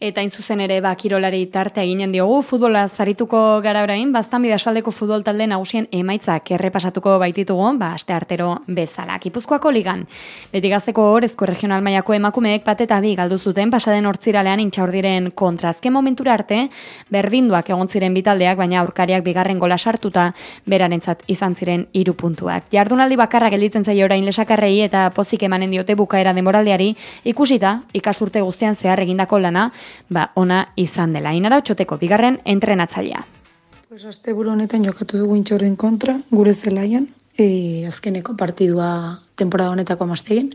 Eta in zuzen ere ba kirolari tarte eginen diogu futbola zarituko gara orain bastan bidasaldeko futbol talde nagusien emaitzak errepasatuko baititugu ba aste artero bezala. Gipuzkoako ligan. Beti gazteko orezko regional mailako emakumeek bat eta bi galdu zuten pasaden hortziralean intxaurdiren kontra. Azken momentura arte berdinduak egon ziren bitaldeak baina aurkariak bigarren gola sartuta berarentzat izan ziren hiru puntuak. Jardunaldi bakarra gelditzen zaio orain lesakarrei eta pozik emanen diote bukaera denboraldiari ikusita ikasturte guztian zehar egindako lana ba, ona izan dela. Inara txoteko, bigarren entrenatzailea. Pues aste buru honetan jokatu dugu intxorden kontra, gure zelaian, e, azkeneko partidua temporada honetako amaztegin.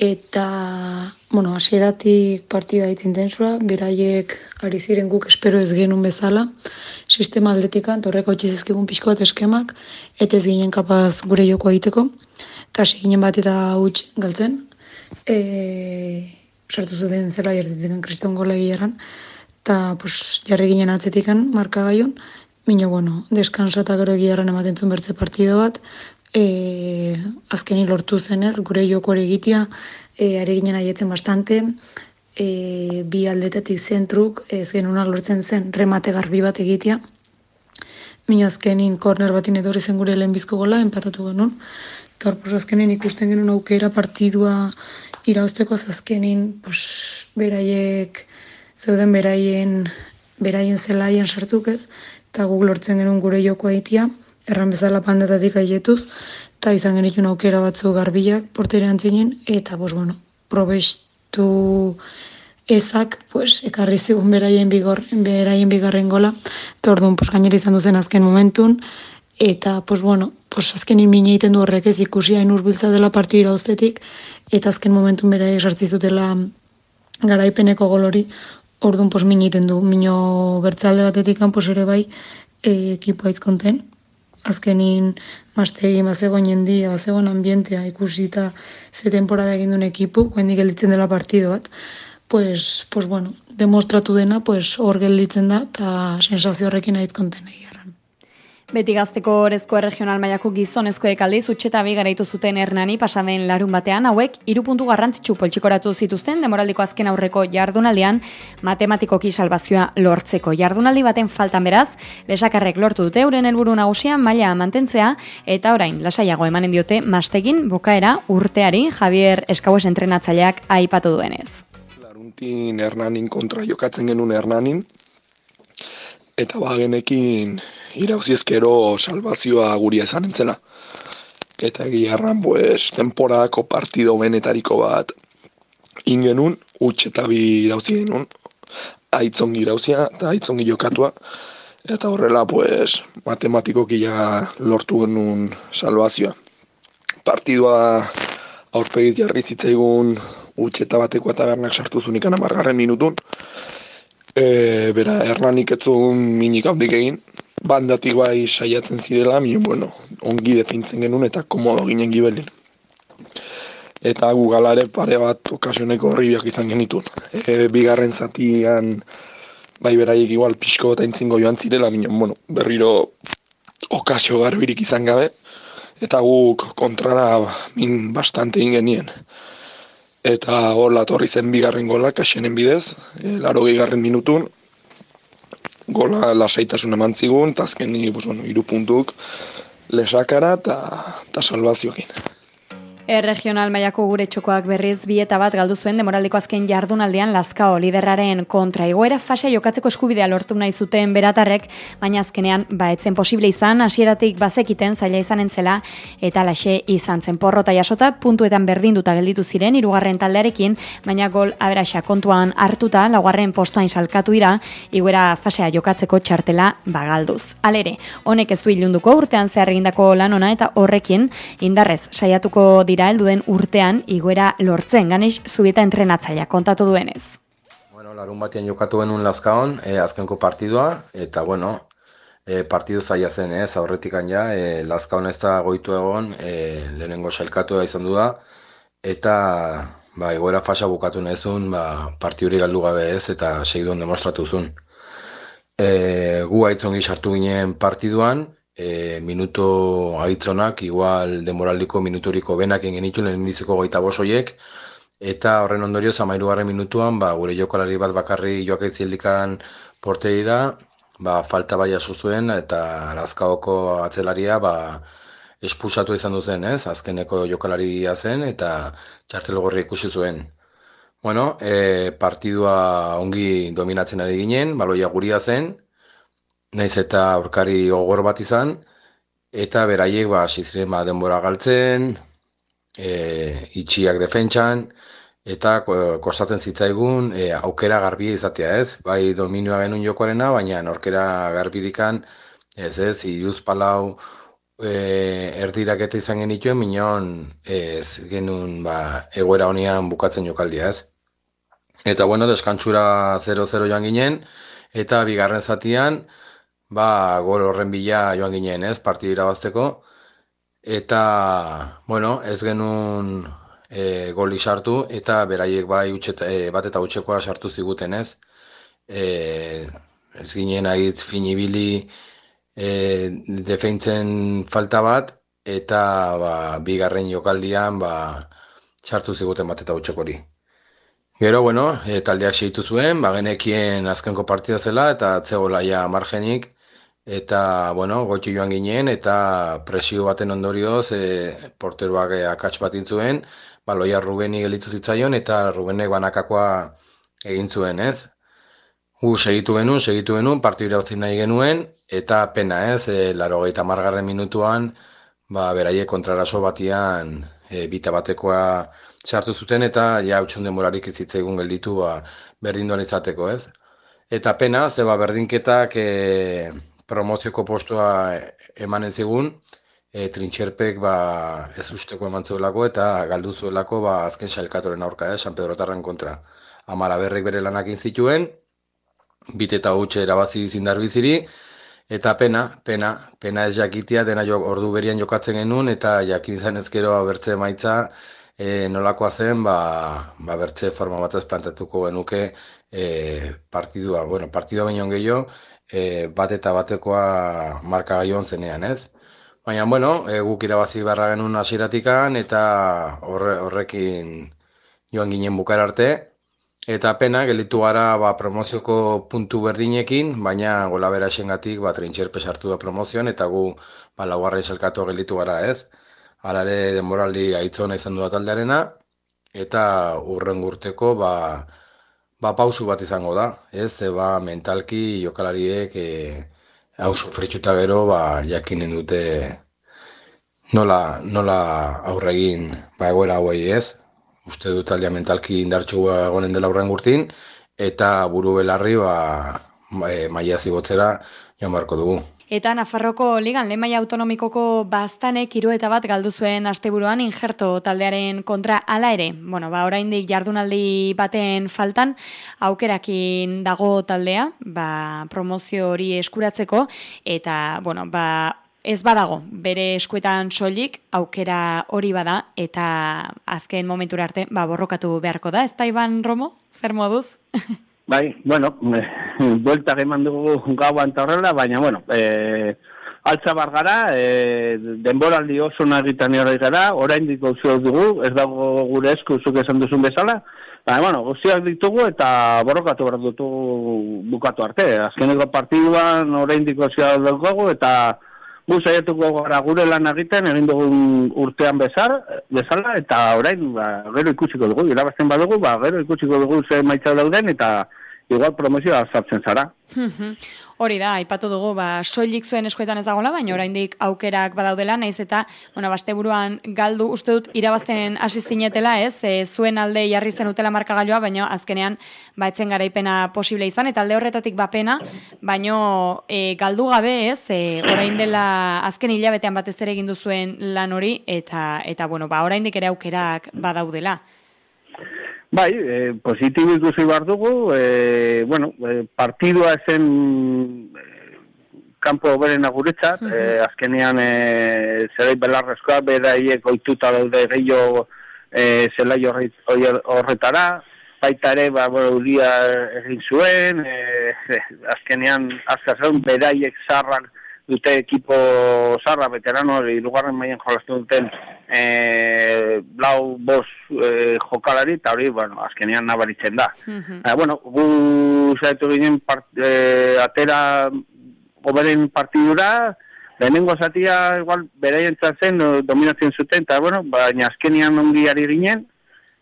Eta, bueno, asieratik partidua ditzen densua, beraiek ari ziren guk espero ez genuen bezala, sistema aldetikan, torreko txizizkigun pixko bat eskemak, eta ez ginen kapaz gure joko egiteko, eta ginen bat eta huts galtzen. E, sartu zuten zela jartetikan kriston gola egiaran, eta pues, jarri ginen atzetikan marka gaion, Mino, bueno, deskansa eta gero egiaran ematen zuen bertze partido bat, e, azkeni lortu zenez, gure joko egitea, e, ari ginen aietzen bastante, e, bi aldetetik zentruk, ez genuen lortzen zen remate garbi bat egitea, Mino azkenin korner batin edori zen gure lehenbizko gola, empatatu genuen. Hor, azkenin ikusten genuen aukera partidua irauzteko azkenin, pues, beraiek, zeuden beraien, beraien zelaien sartuk ez, eta guk lortzen genuen gure joko aitia, erran bezala pandetatik aietuz, eta izan genitun aukera batzu garbiak porterean zinen, eta, bos, bueno, probestu ezak, pues, ekarri zigun beraien, bigor, beraien bigarren gola, eta orduan, pues, gainera izan duzen azken momentun, eta, pues, bueno, pues, azkenin mine egiten du horrek ez ikusi hain urbiltza dela partira oztetik, eta azken momentun bera esartzizutela garaipeneko golori, orduan pos miniten du, mino bertzalde batetik pos ere bai e, ekipoa izkonten. Azkenin mastegi bazegoen jendia, bazegoen ambientea ikusita ze temporada egin duen ekipu, guendik gelditzen dela partido bat, pues, pues bueno, demostratu dena, pues hor gelditzen da, eta sensazio horrekin aizkonten egia. Beti gazteko orezko regional mailako gizonezko ekaldiz utxeta bi garaitu zuten hernani pasaden larun batean hauek irupuntu garrantzitsu poltsikoratu zituzten demoraldiko azken aurreko jardunaldian matematikoki salvazioa lortzeko. Jardunaldi baten faltan beraz, lesakarrek lortu dute euren helburu nagusia maila mantentzea eta orain lasaiago emanen diote mastegin bukaera urteari Javier Eskaues entrenatzaileak aipatu duenez. Laruntin hernanin kontra jokatzen genuen hernanin eta bagenekin irauzizkero salvazioa guria esan entzela. Eta egiarran, pues, temporadako partido benetariko bat ingenun, utxe eta bi irauzi genuen, aitzongi irauzia eta aitzongi jokatua. Eta horrela, pues, matematikoki ja lortu genuen salvazioa. Partidua aurpegiz jarri zitzaigun utxe bateko eta bernak sartu zunikan amargarren minutun. E, bera, ernanik etzun minik handik egin, bandatik bai saiatzen zirela, mi, bueno, ongi defintzen genuen eta komodo ginen gibelin. Eta gu galare pare bat okasioneko horribiak izan genitun. E, bigarren zatian bai beraiek igual pixko eta intzingo joan zirela, mi, bueno, berriro okasio garbirik izan gabe. Eta guk kontrara min bastante ingenien. Eta hor latorri zen bigarren golak asenen bidez, e, laro garren minutun, gola lasaitasun eman zigun, eta azken ni, pues, bueno, irupuntuk lesakara eta salvaziokin. Erregional mailako gure txokoak berriz bi eta bat galdu zuen demoraldiko azken jardunaldean Lazkao liderraren kontra igoera fase jokatzeko eskubidea lortu nahi zuten beratarrek, baina azkenean ba etzen posible izan, hasieratik bazekiten zaila izan entzela eta laxe izan zen porrota jasota puntuetan berdinduta gelditu ziren hirugarren taldearekin, baina gol aberaxa kontuan hartuta laugarren postuan salkatu dira igoera fasea jokatzeko txartela bagalduz. Alere, honek ez du ilunduko urtean zehar egindako lan ona eta horrekin indarrez saiatuko dira dira helduen urtean igoera lortzen ganex zubieta entrenatzailea kontatu duenez. Bueno, larun batean jokatu genuen lazkaon, e, azkenko partidua, eta bueno, e, partidu zaila zen, ez, aurretik ja, e, lazkaon ez da goitu egon, e, lehenengo salkatu da izan du da, eta ba, egoera fasa bukatu nahizun, ba, partiduri galdu gabe ez, eta segidun demostratu zuen. E, gu haitzongi sartu ginen partiduan, e, minuto aitzonak, igual demoraldiko minuturiko benak ingen itxu lehen goita bosoiek, eta horren ondorio zamairu garren minutuan, ba, gure jokalari bat bakarri joak etzildikan porteira, ba, falta bai zuen eta lazkaoko atzelaria ba, espusatu izan duzen, ez? Azkeneko jokalaria zen eta txartel gorri ikusi zuen. Bueno, e, partidua ongi dominatzen ari ginen, baloia guria zen, naiz eta aurkari gogor bat izan, eta beraiek ba, ba denbora galtzen, e, itxiak defentsan, eta kostatzen zitzaigun e, aukera garbia izatea, ez? Bai dominioa genuen jokoarena, baina norkera garbirikan, ez ez, iruz palau e, erdirak eta izan genituen, minon ez genuen ba, egoera honean bukatzen jokaldia, ez? Eta bueno, deskantzura 0-0 joan ginen, eta bigarren zatian, ba, gol horren bila joan ginen, ez, partidu irabazteko, eta, bueno, ez genuen e, goli sartu, eta beraiek bai utxeta, e, bat eta utxekoa sartu ziguten, ez, e, ez ginen agitz finibili e, defeintzen falta bat, eta ba, bigarren jokaldian ba, sartu ziguten bat eta utxekori. Gero, bueno, e, taldeak seitu zuen, bagenekien azkenko partida zela, eta atzegola ja margenik, eta, bueno, gotxi joan ginen, eta presio baten ondorioz, e, porteruak e, akats bat intzuen, baloia Rubeni gelitzu zitzaion, eta Rubenek banakakoa egin zuen, ez? Gu segitu genuen, segitu genuen, partiu irauzin nahi genuen, eta pena ez, e, laro gaita margarren minutuan, ba, beraie kontraraso batian, e, bita batekoa sartu zuten, eta ja, utxun demorarik ez zitzaigun gelditu, ba, berdin izateko, ez? Eta pena, zeba berdinketak, e, promozioko postua emanen zigun, e, trintxerpek ba, ez usteko eman zuelako eta galdu zuelako ba, azken sailkatoren aurka, eh, San Pedro Tarran kontra. Amara berrek bere lanak zituen, bit eta hutxe erabazi zindar biziri, eta pena, pena, pena ez jakitia, dena jo, ordu berian jokatzen genuen, eta jakin izan ezkero bertze maitza, e, nolakoa zen, ba, ba bertze forma bat ez plantatuko genuke e, partidua, bueno, partidua baino gehiago, e, bat eta batekoa marka gaioan zenean, ez? Baina, bueno, e, guk irabazi barra genuen hasiratikan eta horre, horrekin joan ginen bukar arte. Eta pena, gelitu gara ba, promozioko puntu berdinekin, baina gola bera esengatik ba, trintxerpe sartu da promozioan eta gu ba, laugarra izelkatu gelitu gara ez. Alare denboraldi aitzona izan du taldearena eta urren gurteko ba, ba, pausu bat izango da, ez, ze ba, mentalki jokalariek e, hau sufritxuta gero, ba, jakinen dute nola, nola aurregin ba, egoera hauei ez, uste dut aldea mentalki indartxu egonen dela aurren gurtin, eta buru belarri ba, e, maia zibotzera joan barko dugu. Eta Nafarroko ligan lehen autonomikoko baztanek hiru eta bat galdu zuen asteburuan injerto taldearen kontra hala ere. Bueno, ba oraindik jardunaldi baten faltan aukerakin dago taldea, ba promozio hori eskuratzeko eta bueno, ba ez badago bere eskuetan soilik aukera hori bada eta azken momentura arte ba borrokatu beharko da. Ez da Iban Romo? Zer moduz? Bai, bueno, vuelta que dugu gauan horrela, baina, bueno, e, altza bargara, e, denboraldi oso nagitan hori gara, orain diko dugu, ez dago gure esku zuk esan duzun bezala, baina, bueno, guztiak ditugu eta borrokatu behar dutu bukatu arte. Azkeneko partiduan orain diko dugu eta gu saietuko gara gure lan egiten egin dugu urtean bezar, bezala, eta orain, ba, gero ikusiko dugu, irabazten badugu, ba, gero ikusiko dugu ze maitza dauden, eta igual promozioa sartzen zara. Hori da, aipatu dugu, ba, soilik zuen eskuetan ez dagoela, baina oraindik aukerak badaudela, naiz eta, bueno, baste buruan galdu, uste dut, irabazten hasi zinetela, ez, e, zuen alde jarri zen utela markagailua, baina azkenean, ba, etzen garaipena posible izan, eta alde horretatik bapena, baina e, galdu gabe, ez, e, orain dela azken hilabetean batez ere egin zuen lan hori, eta, eta bueno, ba, oraindik ere aukerak badaudela. Bai, e, positibo ikusi behar dugu, e, bueno, e, partidua esen e, kampo beren aguretzat, uh e, azkenean e, zerai belarrezkoa, bedaiek oituta daude gehiago e, zelai horretara, baita ere, ba, egin zuen, e, azkenean azkazen bedaiek zarrak dute ekipo zarra, veterano, irugarren maien jolastu duten, e, blau bos e, jokalari, eta hori, bueno, azkenean nabaritzen da. Mhm. Eh, bueno, gu zaitu ginen part, e, atera oberen partidura, lehenengo zatia igual beraien zen eh, dominatzen zuten, eta bueno, baina azkenean ongi ari ginen,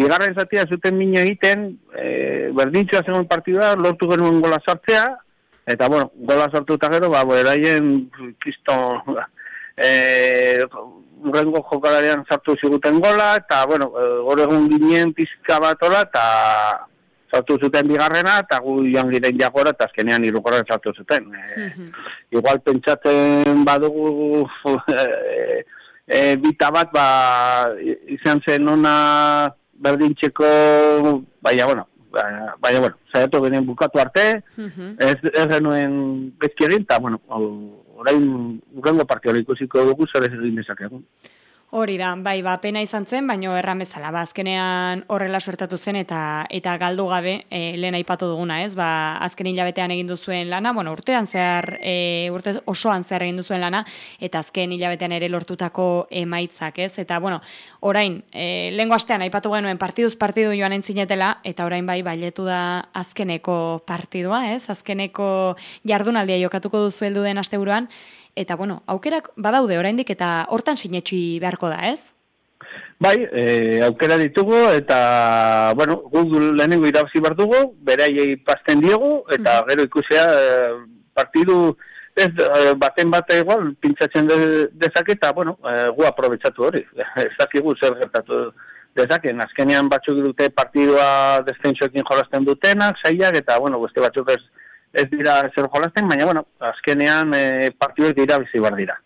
Bigarren zatia zuten min egiten, e, berdintxoa zegoen partidua, lortu genuen gola sartzea, eta bueno, gola sartu eta gero, ba, beraien, kisto, e, urrengo jokalarian sartu ziguten gola, eta bueno, e, gore egun ginen pizka bat ola, eta sartu zuten bigarrena, eta gu joan giren jagora, eta azkenean irukorren sartu zuten. E, Mhm. igual pentsatzen badugu e, e, bita bat, ba, izan zen ona berdintxeko, baina, bueno, baina, baina, bueno, zaitu genen bukatu arte, Mhm. ez, ez genuen bezki egin, eta, bueno, orain urrengo partioa ikusiko dugu zer ez egin dezakegu. Hori da, bai, ba, pena izan zen, baino erran bezala, ba, azkenean horrela suertatu zen eta eta galdu gabe e, lehen aipatu duguna, ez? Ba, azken hilabetean egin duzuen lana, bueno, urtean zehar, e, urte osoan zehar egin duzuen lana, eta azken hilabetean ere lortutako emaitzak, ez? Eta, bueno, orain, e, lehengo astean aipatu genuen partiduz partidu joan entzinetela, eta orain bai, bailetu da azkeneko partidua, ez? Azkeneko jardunaldia jokatuko duzu heldu asteburuan, Eta, bueno, aukerak badaude oraindik eta hortan sinetxi beharko da, ez? Bai, e, aukera ditugu, eta, bueno, guk lehenengo irabazi behar dugu, beraiei pasten diegu, eta gero ikusea e, partidu ez e, baten bate igual, pintzatzen de, dezake, eta, bueno, e, gu aprobetsatu hori. ez dakigu zer gertatu dezaken. Azkenean batzuk dute partidua destentxoekin jolasten dutenak, saiak, eta, bueno, beste batzuk ez, ez dira zer jolasten, baina, bueno, azkenean e, partiduek dira bizi behar dira.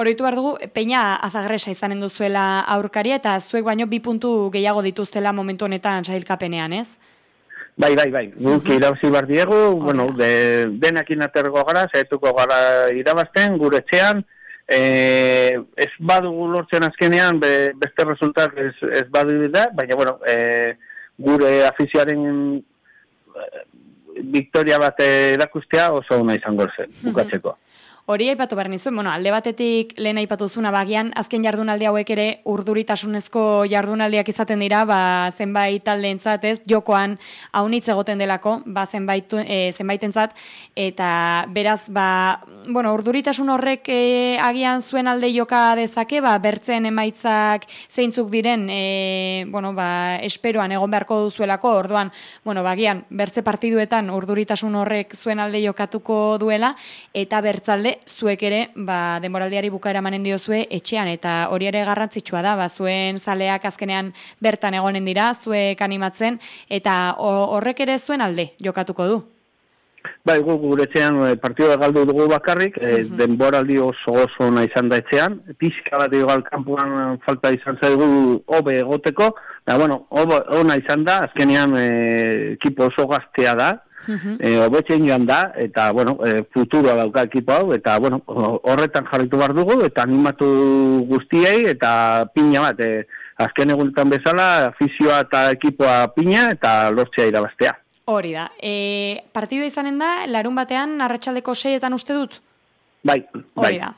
Oroitu behar dugu, peina azagresa izanen duzuela aurkaria, eta zuek baino bi puntu gehiago dituztela momentu honetan sailkapenean, ez? Bai, bai, bai. Guk irabazi behar diegu, bueno, de, denakin atergo gara, zaituko gara irabazten, gure etxean, e, ez badugu lortzen azkenean, be, beste resultak ez, ez badu da, baina, bueno, e, gure afizioaren victoria bat erakustea oso ona izango zen, bukatzeko. Hori aipatu behar nizuen, bueno, alde batetik lehen aipatu zuna bagian, azken jardunaldi hauek ere urduritasunezko jardunaldiak izaten dira, ba, zenbait taldeentzat ez, jokoan haunitz egoten delako, ba, zenbait, e, zenbaitentzat, eta beraz, ba, bueno, urduritasun horrek e, agian zuen alde joka dezake, ba, bertzen emaitzak zeintzuk diren, e, bueno, ba, esperoan egon beharko duzuelako, orduan, bueno, bagian, bertze partiduetan urduritasun horrek zuen alde jokatuko duela, eta bertzalde zuek ere ba, denboraldiari bukaera manen diozue etxean, eta hori ere garrantzitsua da, ba, zuen zaleak azkenean bertan egonen dira, zuek animatzen, eta ho- horrek ere zuen alde jokatuko du. Bai, gu guretzean e, partidua galdu dugu bakarrik, e, denboraldi oso oso ona izan da etxean, pixka bat igual kanpuan falta izan zaigu hobe egoteko, da bueno, hobe, ona izan da, azkenean e, ekipo oso gaztea da, e, hobetzen joan da, eta bueno, e, futuroa dauka ekipo hau, eta bueno, ho- horretan jarritu behar dugu, eta animatu guztiei, eta pina bat, e, azken egunetan bezala, afizioa eta ekipoa pina, eta lortzea irabaztea. Hori da. E, partidua izanen da, larun batean, arratsaldeko seietan uste dut? Bai, bai. Hori da.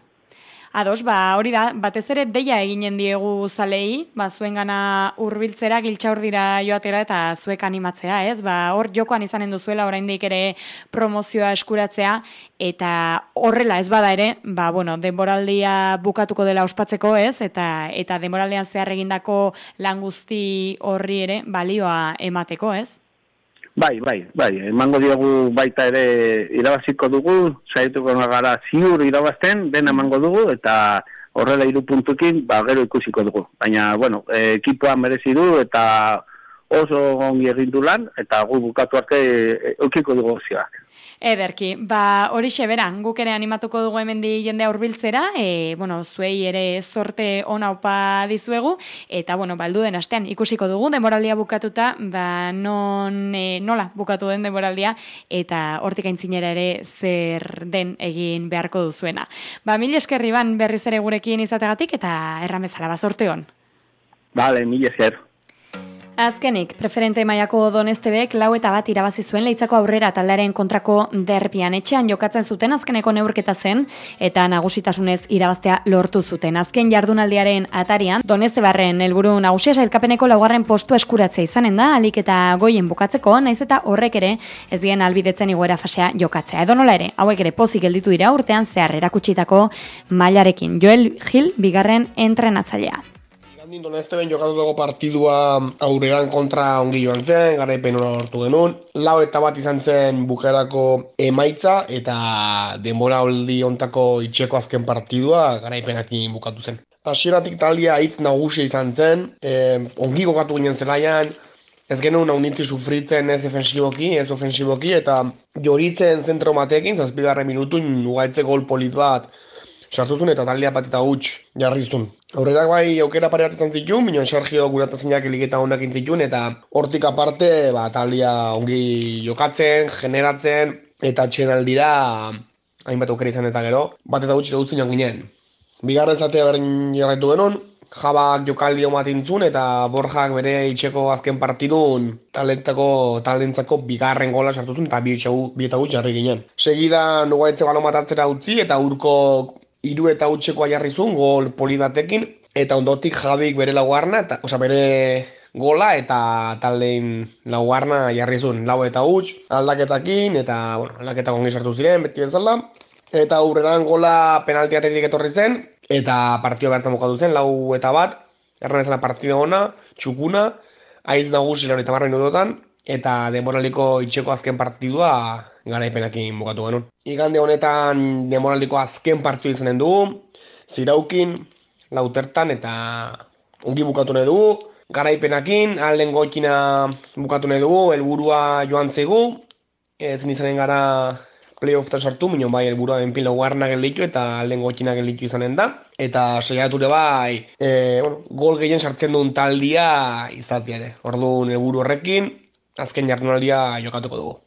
Ados, ba, hori da, batez ere deia eginen diegu zalei, ba, zuen gana urbiltzera, giltxaur dira joatera eta zuek animatzea, ez? Ba, hor jokoan izanen duzuela oraindik ere promozioa eskuratzea, eta horrela ez bada ere, ba, bueno, denboraldia bukatuko dela ospatzeko, ez? Eta, eta denboraldean zehar egindako lan guzti horri ere balioa emateko, ez? Bai, bai, bai, emango diogu baita ere irabaziko dugu, saietuko gara ziur irabazten, dena emango dugu, eta horrela hiru puntukin, ba, gero ikusiko dugu. Baina, bueno, ekipoa merezi du, eta oso ongi egin du lan, eta gu bukatu arte e, eukiko dugu zioak. Ederki, ba hori beran, guk ere animatuko dugu hemendi jendea hurbiltzera, e, bueno, zuei ere sorte ona opa dizuegu, eta bueno, baldu den astean ikusiko dugu denboraldia bukatuta, ba non, e, nola bukatu den denboraldia, eta hortik aintzinera ere zer den egin beharko duzuena. Ba, mil eskerri ban berriz ere gurekin izategatik, eta erramezala, ba, sorte hon. Bale, mil esker. Azkenik, preferente maiako donestebek lau eta bat irabazi zuen leitzako aurrera taldearen kontrako derpian. Etxean jokatzen zuten azkeneko neurketa zen eta nagusitasunez irabaztea lortu zuten. Azken jardunaldiaren atarian, donestebarren helburu nagusia sailkapeneko laugarren postu eskuratzea izanen da, alik eta goien bukatzeko, naiz eta horrek ere ez dien albidetzen igoera fasea jokatzea. Edo nola ere, hauek ere pozik gelditu dira urtean zehar erakutsitako mailarekin. Joel Gil, bigarren entrenatzailea. Gandin donezte ben jokatu dugu partidua aurrean kontra ongi joan zen, garaipen hona hortu genuen. Lau eta bat izan zen bukerako emaitza eta denbora holdi ontako itxeko azken partidua garaipenak bukatu zen. Asieratik talia hitz nagusia izan zen, e, ongi gokatu ginen zelaian, ez genuen haunitzi sufritzen ez defensiboki, ez ofensiboki, eta joritzen zentro matekin, zazpigarren minutu, nugaitze gol polit bat, sartuzun eta taldea bat eta huts jarriztun. Horretak bai aukera pare izan zituen, minon Sergio guratazinak eliketa honak intzitun, eta hortik aparte ba, taldea ongi jokatzen, generatzen, eta txen aldira hainbat aukera izan eta gero, bat eta huts dut zinan ginen. Bigarren zatea beren jarraitu genuen, Jabak jokaldi omatintzun eta Borjak bere itxeko azken partidun talentako, talentzako bigarren gola sartuzun eta bi eta jarri ginen. Segida nugaitze balo matatzera utzi eta urko iru eta utxeko jarri zuen, gol polibatekin, eta ondotik jabik bere laugarna, eta, oza, bere gola eta taldein laugarna jarri zuen, lau eta utx, aldaketakin, eta, bueno, aldaketak ongi sartu ziren, beti bezala, eta aurreran gola penaltiatetik etorri zen, eta partio bertan bukatu zen, lau eta bat, erran ezala partida ona, txukuna, aiz nagusi lehorita marra minutotan, eta demoraliko itxeko azken partidua garaipenakin bukatu genuen. Igande honetan demoraldiko azken partiu izanen dugu, ziraukin, lautertan eta ongi bukatu nahi dugu. Garaipenakin, alden goikina bukatu nahi dugu, helburua joan zegu, ez nizanen gara playoffetan sartu, minon bai helburua benpil laugarna gelditu eta alden goikina gelditu izanen da. Eta saiature bai, e, bueno, gol gehien sartzen duen taldia izatea ere. Orduan helburu horrekin, azken jardunaldia jokatuko dugu.